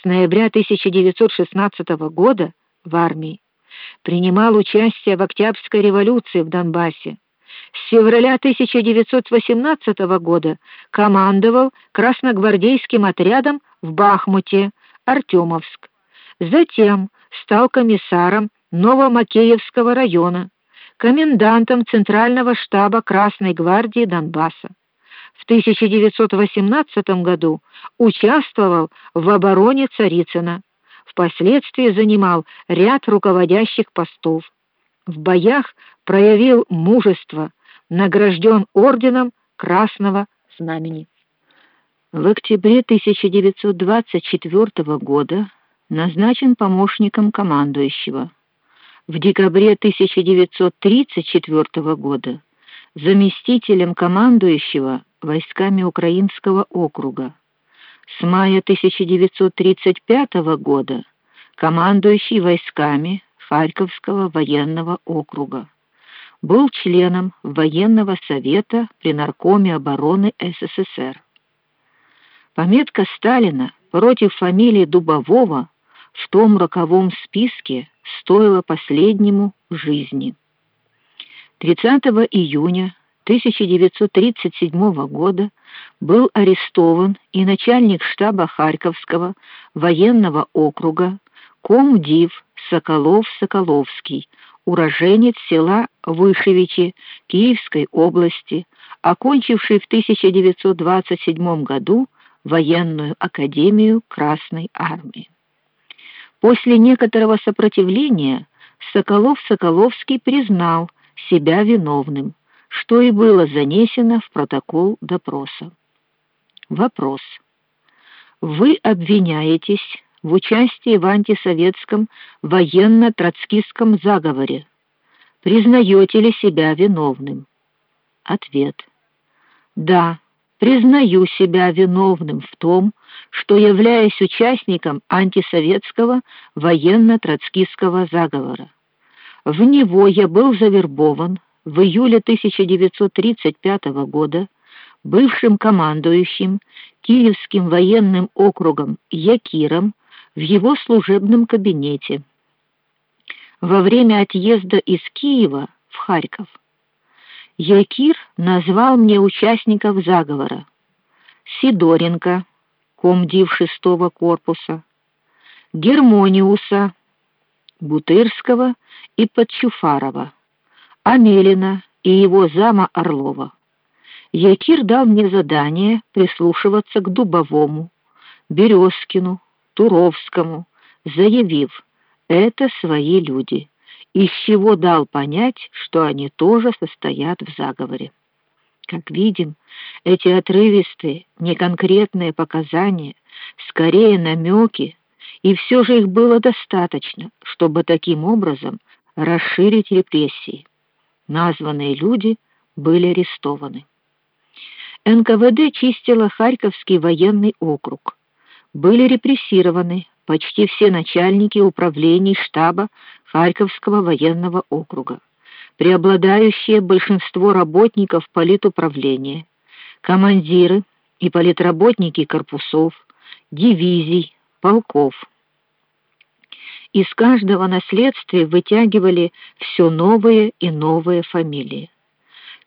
с ноября 1916 года в армии. Принимал участие в Октябрьской революции в Донбассе. С февраля 1918 года командовал красногвардейским отрядом в Бахмуте, Артемовск. Затем стал комиссаром Новомакеевского района, комендантом Центрального штаба Красной гвардии Донбасса. В 1918 году участвовал в обороне Царицына. Впоследствии занимал ряд руководящих постов. В боях проявил мужество, награжден орденом Красного Знамени. В октябре 1924 года назначен помощником командующего. В декабре 1934 года заместителем командующего войсками Украинского округа. С мая 1935 года командующий войсками Харьковского военного округа. Был членом военного совета при наркоме обороны СССР. Пометка Сталина против фамилии Дубового в том роковом списке стоила последнему жизни. 30 июня 1937 года был арестован и начальник штаба Харьковского военного округа комдив Соколов-Соколовский, уроженец села Вышевичи Киевской области, окончивший в 1927 году военную академию Красной армии. После некоторого сопротивления Соколов-Соколовский признал себя виновным что и было занесено в протокол допроса. Вопрос. Вы обвиняетесь в участии в антисоветском военно-троцкистском заговоре. Признаете ли себя виновным? Ответ. Да, признаю себя виновным в том, что являюсь участником антисоветского военно-троцкистского заговора. В него я был завербован в июле 1935 года бывшим командующим Киевским военным округом Якиром в его служебном кабинете. Во время отъезда из Киева в Харьков Якир назвал мне участников заговора: Сидоренко, комдив шестого корпуса, Гермониуса, Бутырского и Подчуфарова. Амелина и его зама Орлова. Якир дал мне задание прислушиваться к Дубовому, Березкину, Туровскому, заявив: "Это свои люди", из чего дал понять, что они тоже состоят в заговоре. Как видим, эти отрывистые, неконкретные показания, скорее намеки, и все же их было достаточно, чтобы таким образом расширить репрессии названные люди были арестованы. НКВД чистило Харьковский военный округ. Были репрессированы почти все начальники управлений штаба Харьковского военного округа. Преобладающее большинство работников политуправления, командиры и политработники корпусов, дивизий, полков из каждого наследствия вытягивали все новые и новые фамилии.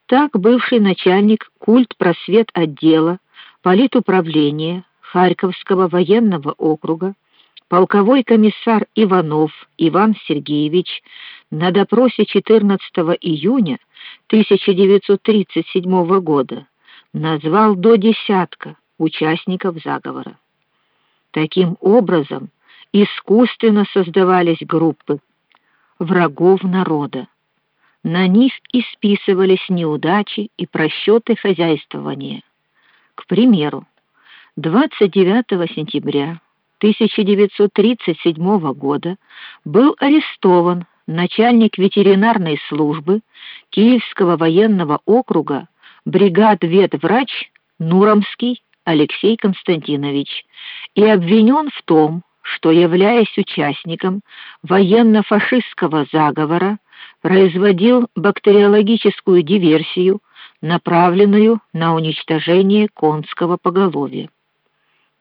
Так бывший начальник культ-просвет отдела политуправления Харьковского военного округа полковой комиссар Иванов Иван Сергеевич на допросе 14 июня 1937 года назвал до десятка участников заговора. Таким образом, искусственно создавались группы врагов народа. На них и списывались неудачи и просчеты хозяйствования. К примеру, 29 сентября 1937 года был арестован начальник ветеринарной службы Киевского военного округа бригад ветврач Нуромский Алексей Константинович и обвинен в том, что, являясь участником военно-фашистского заговора, производил бактериологическую диверсию, направленную на уничтожение конского поголовья.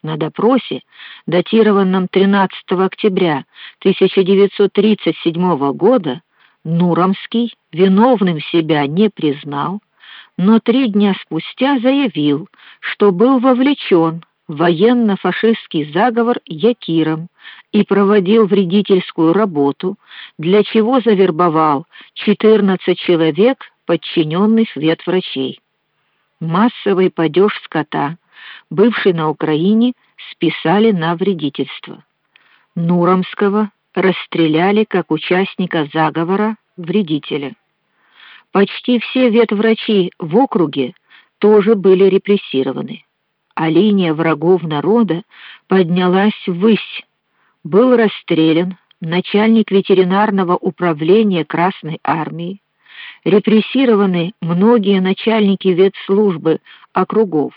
На допросе, датированном 13 октября 1937 года, Нуромский виновным себя не признал, но три дня спустя заявил, что был вовлечен военно-фашистский заговор Якиром и проводил вредительскую работу, для чего завербовал 14 человек, подчиненных ветврачей. Массовый падеж скота бывший на Украине, списали на вредительство. Нуромского расстреляли как участника заговора вредителя. Почти все ветврачи в округе тоже были репрессированы, а линия врагов народа поднялась ввысь. Был расстрелян начальник ветеринарного управления Красной армии, репрессированы многие начальники ветслужбы округов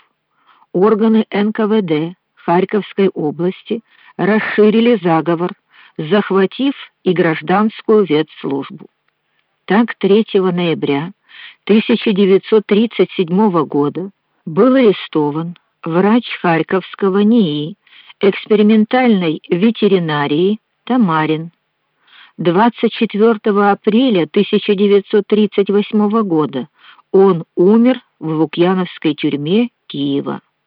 органы НКВД Харьковской области расширили заговор, захватив и гражданскую ветслужбу. Так 3 ноября 1937 года был арестован врач Харьковского НИИ экспериментальной ветеринарии Тамарин. 24 апреля 1938 года он умер в Лукьяновской тюрьме Киева.